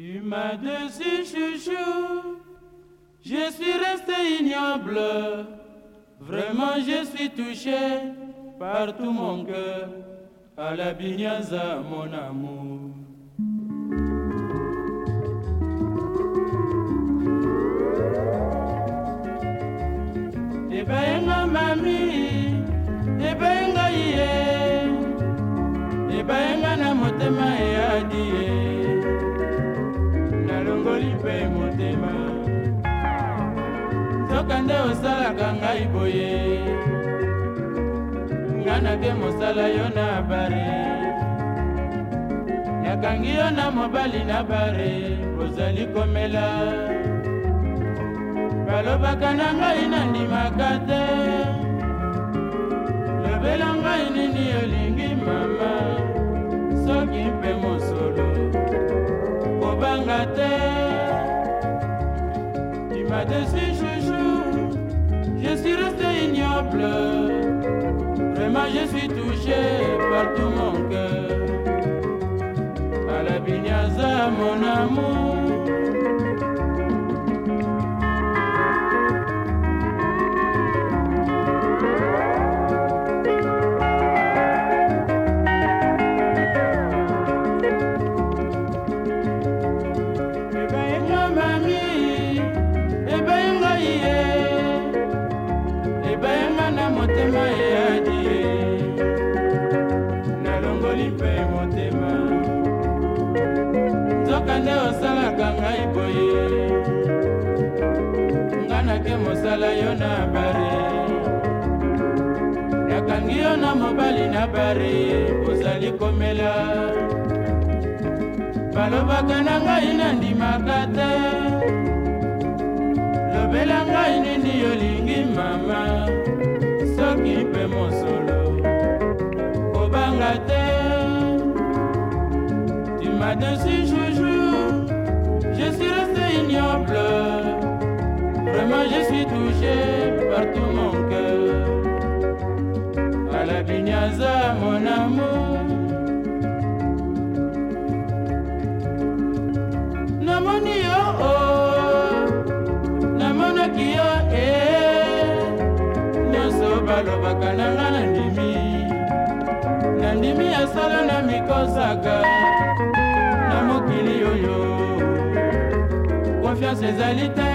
Tu m'as dessus chouchou, je suis resté ignoble. Vraiment, je suis touché par tout mon cœur. À la bignaza, mon amour. Ebenga mami ebenga ye ebenga na motema ya. motema soka nde osalaka ngai boye nga nake mosala yo na bare nakangi yo na mobali na bare ozali komela balobaka na ngai nandimaka te lobela ngai nini olingi mama soki mpe mo suis chouchou, je suis resté ignoble. Vraiment, je suis touché par tout mon cœur. À la bignaza, mon amour. motema eyadi nalongoli mpe motema nzoka nde osalaka ngai boye nga nake mosala yo na bare nakangi yo na mobali na bare ozali komela balobaka na ngai nandimaka te lobela De je joue, je suis resté ignoble. Vraiment, je suis touchée par tout mon cœur. A la Bignaza, mon amour. Namoni oh oh, namona kia eh, nyoso balobaka na nga nandimi, nandimi asala na kosaka confiance ezali te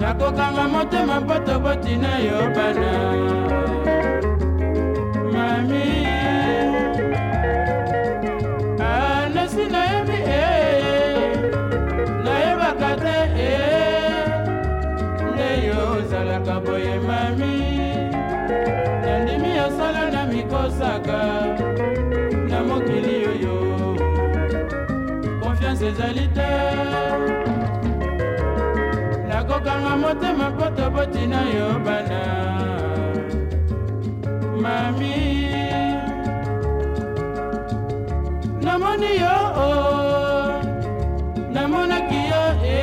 nakokanga motema mpo tobotina yo bana mami anesi ah, nayebi e nayebaka te e eh. nde yo ozalaka boye mami nandimi yosala na mikosaka ezali te nakokanga motema mpo tobotina yo bana mami namoni yo o oh. namonaki yo e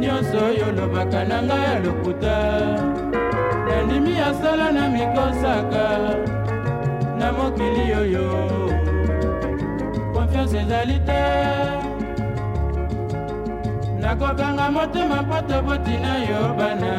nyonso oyo olobaka na ngai ya lokuta nandimi ya sala na mikosaka na mokili oyo ezali te nakokanga motema mpo tobotina yo bana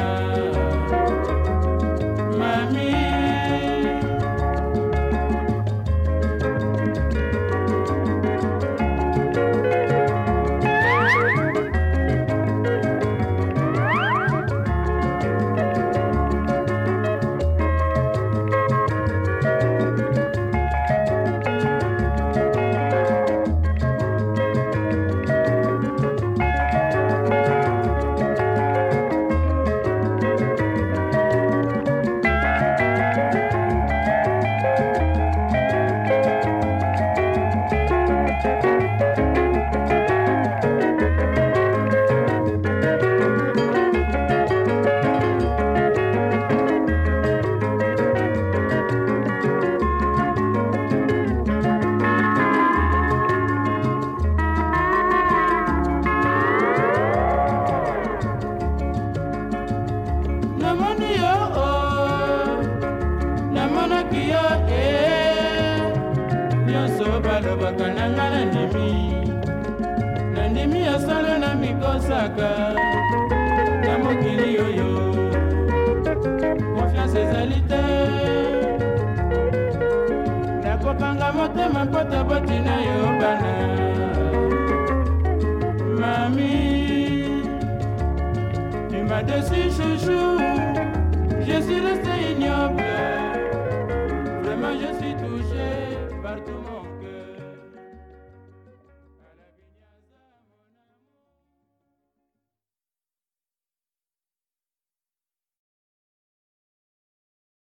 balobaka na nga na ndimi na ndimi ya solo na mikosaka na mokili oyo konfiance ezali te nakokanga motema mpota botina yo bana mami imadesu chouchou je suis resté ignoble vraiment je suis touché partout